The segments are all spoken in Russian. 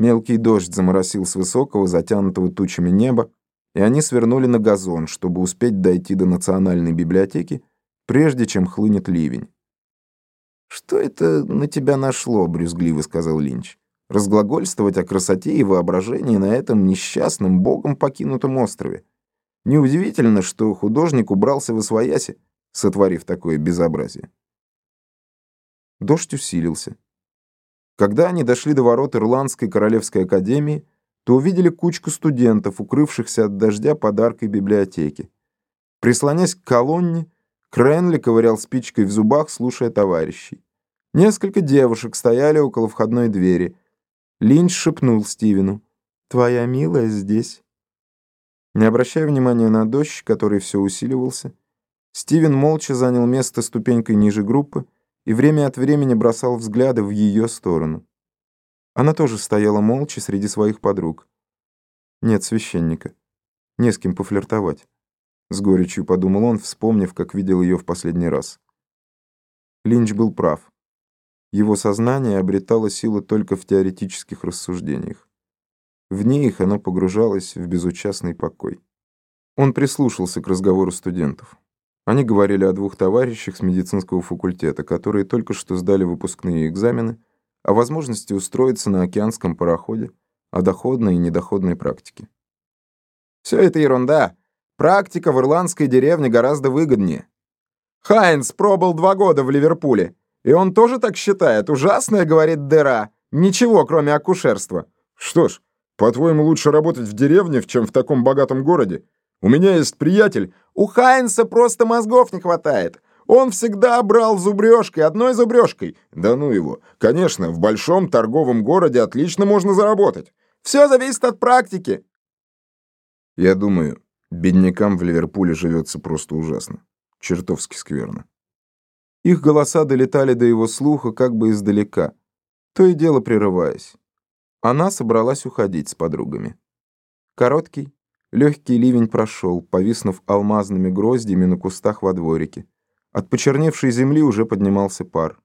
Мелкий дождь заморосил с высокого, затянутого тучами неба, и они свернули на газон, чтобы успеть дойти до Национальной библиотеки, прежде чем хлынет ливень. «Что это на тебя нашло?» — брюзгливо сказал Линч. «Разглагольствовать о красоте и воображении на этом несчастном, богом покинутом острове. Неудивительно, что художник убрался в освояси, сотворив такое безобразие». Дождь усилился. Когда они дошли до ворот Ирландской Королевской Академии, то увидели кучку студентов, укрывшихся от дождя подаркой библиотеки. Прислонясь к колонне, Кренли ковырял спичкой в зубах, слушая товарищей. Несколько девушек стояли около входной двери. Линч шепнул Стивену. «Твоя милая здесь». Не обращая внимания на дождь, который все усиливался, Стивен молча занял место ступенькой ниже группы и время от времени бросал взгляды в ее сторону. Она тоже стояла молча среди своих подруг. Нет священника. Не с кем пофлиртовать. С горечью подумал он, вспомнив, как видел ее в последний раз. Линч был прав. Его сознание обретало силу только в теоретических рассуждениях. Вне их оно погружалось в безучастный покой. Он прислушался к разговору студентов. Они говорили о двух товарищах с медицинского факультета, которые только что сдали выпускные экзамены, о возможности устроиться на океанском пароходе, о доходной и недоходной практике. «Все это ерунда. Практика в ирландской деревне гораздо выгоднее. Хайнс пробыл два года в Ливерпуле, и он тоже так считает. Ужасная, говорит, дыра. Ничего, кроме акушерства. Что ж, по-твоему, лучше работать в деревне, чем в таком богатом городе? У меня есть приятель. У Хайнса просто мозгов не хватает. Он всегда брал зубрежкой, одной зубрежкой. Да ну его. Конечно, в большом торговом городе отлично можно заработать. Все зависит от практики. Я думаю, беднякам в Ливерпуле живется просто ужасно. Чертовски скверно. Их голоса долетали до его слуха как бы издалека, то и дело прерываясь. Она собралась уходить с подругами. Короткий, легкий ливень прошел, повиснув алмазными гроздями на кустах во дворике. От почерневшей земли уже поднимался пар.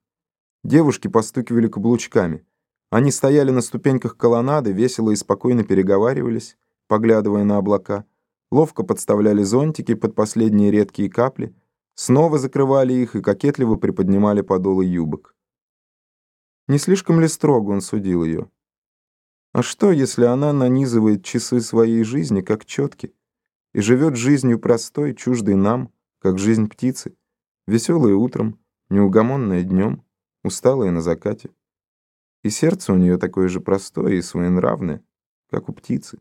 Девушки постукивали каблучками. Они стояли на ступеньках колоннады, весело и спокойно переговаривались, поглядывая на облака, ловко подставляли зонтики под последние редкие капли, снова закрывали их и кокетливо приподнимали подолы юбок. Не слишком ли строго он судил ее? А что, если она нанизывает часы своей жизни, как четки, и живет жизнью простой, чуждой нам, как жизнь птицы? Веселая утром, неугомонная днем, усталая на закате. И сердце у нее такое же простое и своенравное, как у птицы.